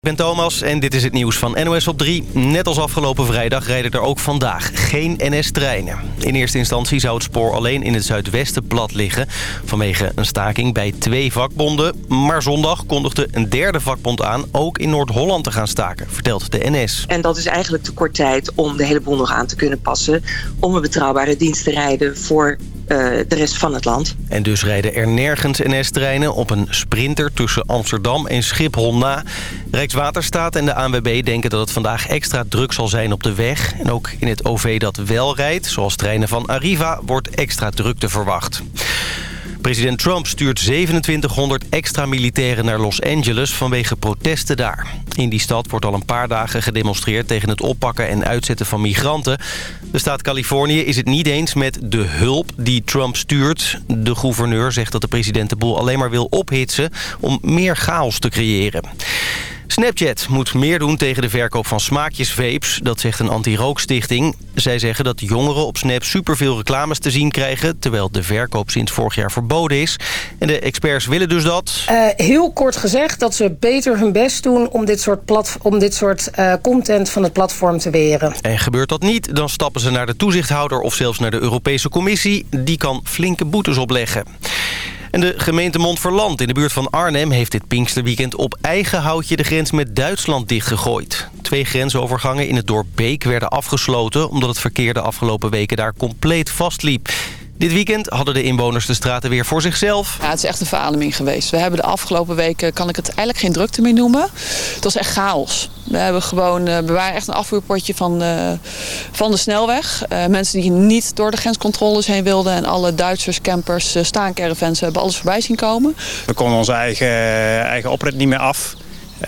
Ik ben Thomas en dit is het nieuws van NOS op 3. Net als afgelopen vrijdag rijden er ook vandaag geen NS-treinen. In eerste instantie zou het spoor alleen in het zuidwesten plat liggen... vanwege een staking bij twee vakbonden. Maar zondag kondigde een derde vakbond aan ook in Noord-Holland te gaan staken, vertelt de NS. En dat is eigenlijk te kort tijd om de hele boel nog aan te kunnen passen... om een betrouwbare dienst te rijden voor de rest van het land. En dus rijden er nergens NS-treinen op een sprinter tussen Amsterdam en Schiphol na. Rijkswaterstaat en de ANWB denken dat het vandaag extra druk zal zijn op de weg. En ook in het OV dat wel rijdt, zoals treinen van Arriva, wordt extra drukte verwacht. President Trump stuurt 2700 extra militairen naar Los Angeles vanwege protesten daar. In die stad wordt al een paar dagen gedemonstreerd tegen het oppakken en uitzetten van migranten. De staat Californië is het niet eens met de hulp die Trump stuurt. De gouverneur zegt dat de president de boel alleen maar wil ophitsen om meer chaos te creëren. Snapchat moet meer doen tegen de verkoop van smaakjesvapes. Dat zegt een anti-rookstichting. Zij zeggen dat jongeren op Snap superveel reclames te zien krijgen... terwijl de verkoop sinds vorig jaar verboden is. En de experts willen dus dat... Uh, heel kort gezegd dat ze beter hun best doen... om dit soort, plat, om dit soort uh, content van het platform te weren. En gebeurt dat niet, dan stappen ze naar de toezichthouder... of zelfs naar de Europese Commissie. Die kan flinke boetes opleggen. En de gemeente Montferland in de buurt van Arnhem... heeft dit Pinksterweekend op eigen houtje de grens met Duitsland dichtgegooid. Twee grensovergangen in het dorp Beek werden afgesloten... omdat het verkeer de afgelopen weken daar compleet vastliep. Dit weekend hadden de inwoners de straten weer voor zichzelf. Ja, het is echt een verademing geweest. We hebben de afgelopen weken, kan ik het eigenlijk geen drukte meer noemen. Het was echt chaos. We, hebben gewoon, we waren echt een afvoerpotje van, uh, van de snelweg. Uh, mensen die niet door de grenscontroles heen wilden. En alle Duitsers, campers, uh, staancaravans hebben alles voorbij zien komen. We konden onze eigen, eigen oprit niet meer af.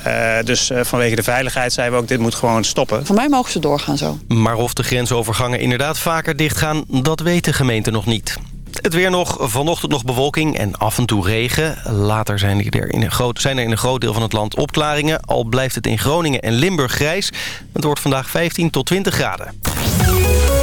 Uh, dus uh, vanwege de veiligheid zeiden we ook, dit moet gewoon stoppen. Voor mij mogen ze doorgaan zo. Maar of de grensovergangen inderdaad vaker dichtgaan, dat weet de gemeente nog niet. Het weer nog, vanochtend nog bewolking en af en toe regen. Later zijn er, in een groot, zijn er in een groot deel van het land opklaringen. Al blijft het in Groningen en Limburg grijs. Het wordt vandaag 15 tot 20 graden.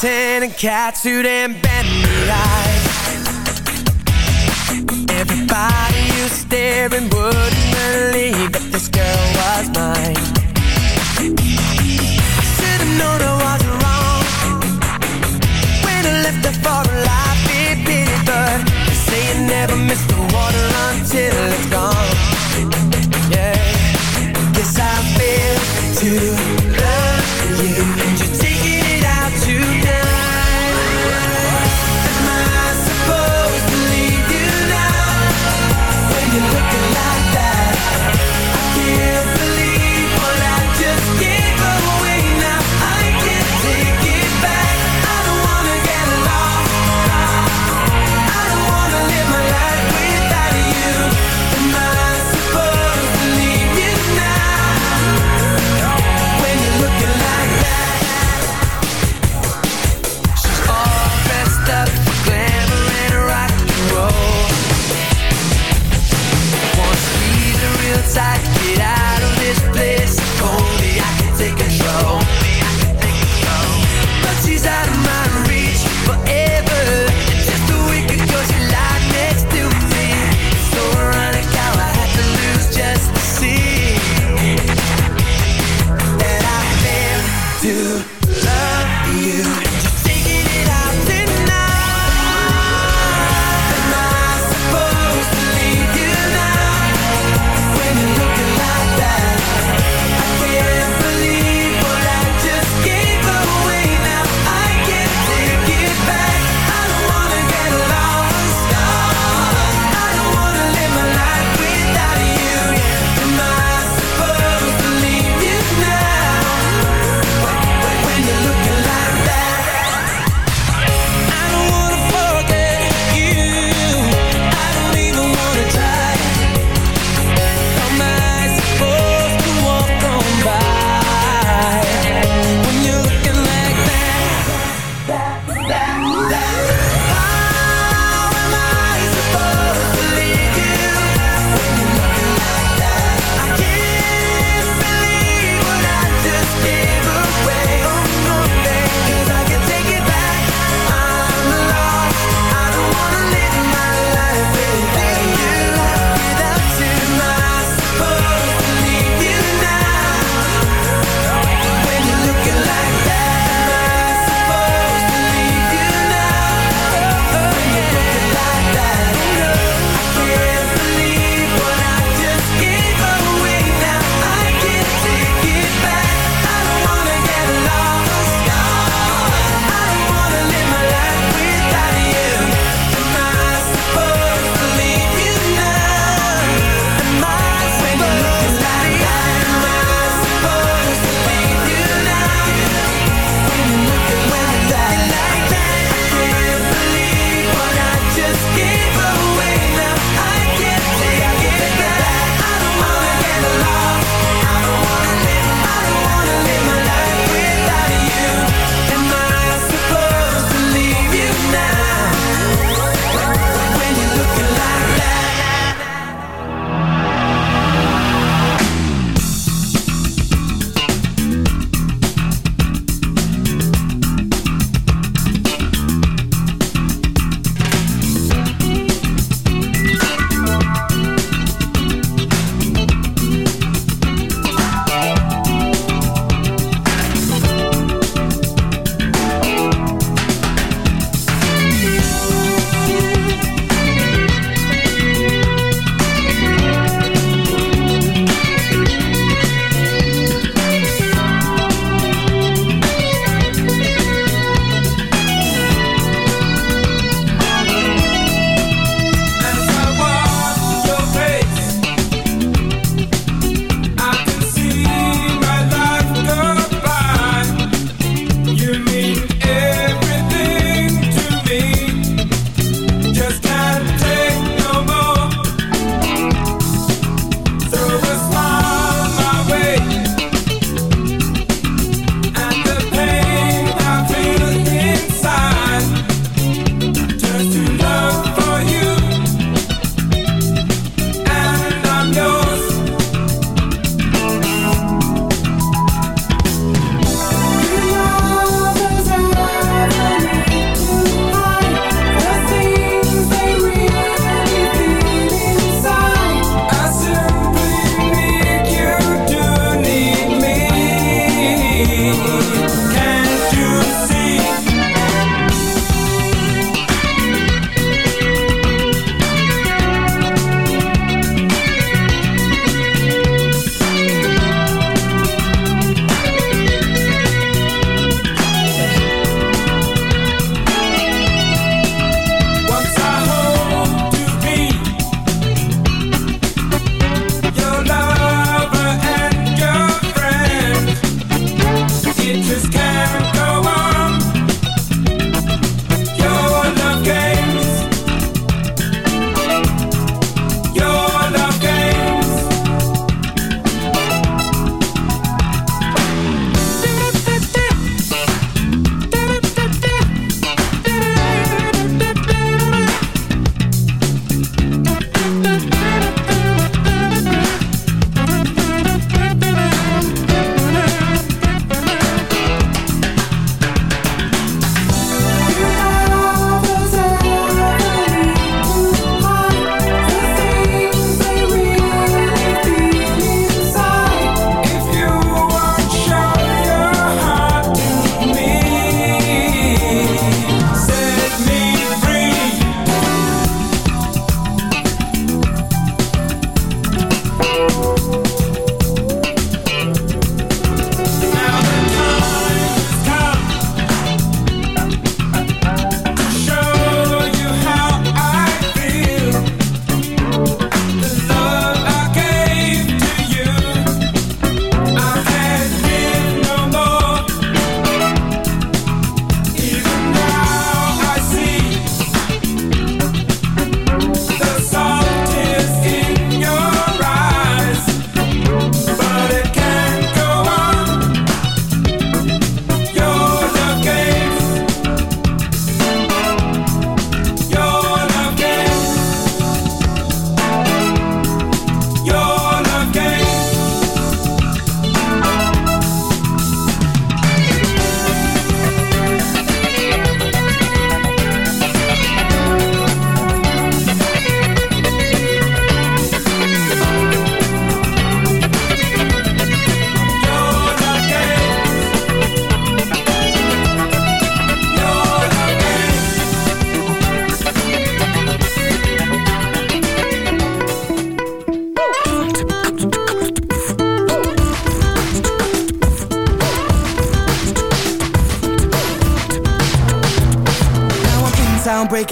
Ten and catsuit and bendy eyes Everybody you staring wouldn't believe that this girl was mine. I should've known I was wrong. When I left her for a life it pity But they say you never miss the water until it's gone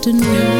afternoon.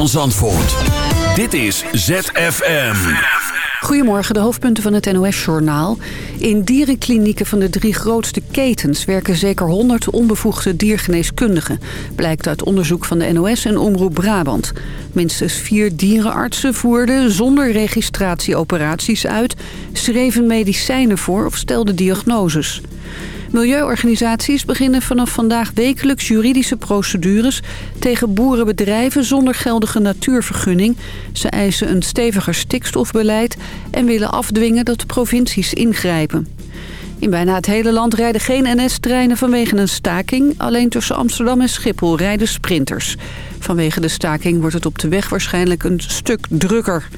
Van Zandvoort. Dit is ZFM. Goedemorgen, de hoofdpunten van het NOS-journaal. In dierenklinieken van de drie grootste ketens werken zeker 100 onbevoegde diergeneeskundigen. Blijkt uit onderzoek van de NOS en Omroep Brabant. Minstens vier dierenartsen voerden zonder registratie operaties uit... schreven medicijnen voor of stelden diagnoses. Milieuorganisaties beginnen vanaf vandaag wekelijks juridische procedures tegen boerenbedrijven zonder geldige natuurvergunning. Ze eisen een steviger stikstofbeleid en willen afdwingen dat provincies ingrijpen. In bijna het hele land rijden geen NS-treinen vanwege een staking. Alleen tussen Amsterdam en Schiphol rijden sprinters. Vanwege de staking wordt het op de weg waarschijnlijk een stuk drukker.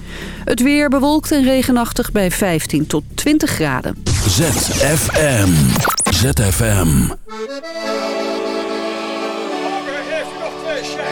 Het weer bewolkt en regenachtig bij 15 tot 20 graden. ZFM. ZFM. Ik loop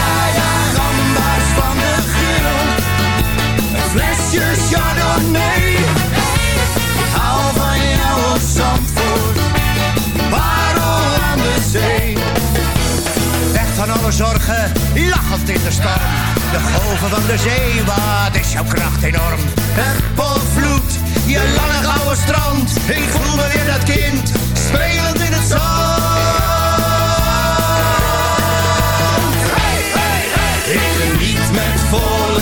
Ik hou van jou op Zandvoort, maar aan de zee. Weg van alle zorgen, lachend in de storm. De golven van de zee, wat is jouw kracht enorm. Het polvloed, je lange gouden strand. Ik voel me weer dat kind, spelend in het zand. Hey, hey, hey. Ik met volle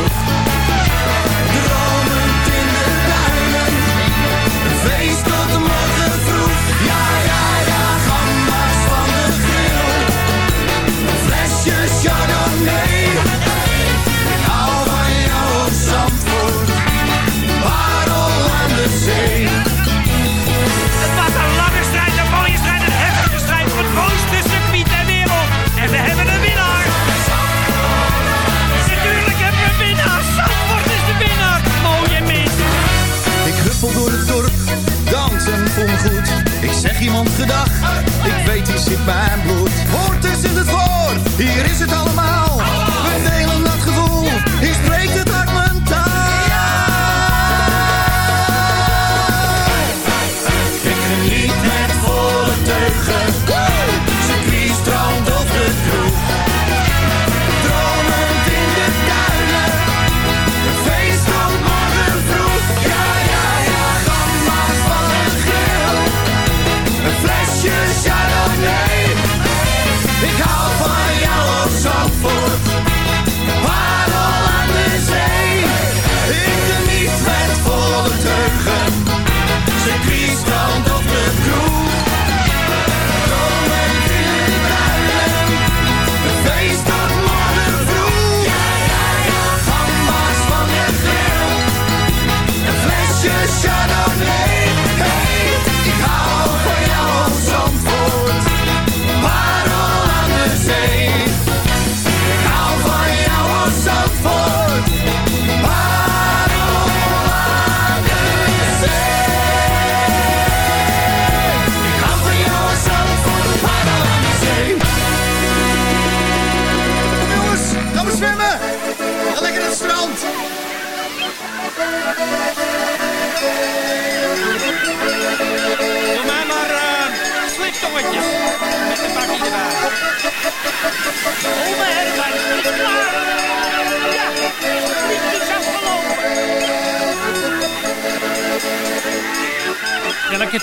zit mijn bloed. Hoort is in het woord, hier is het allemaal.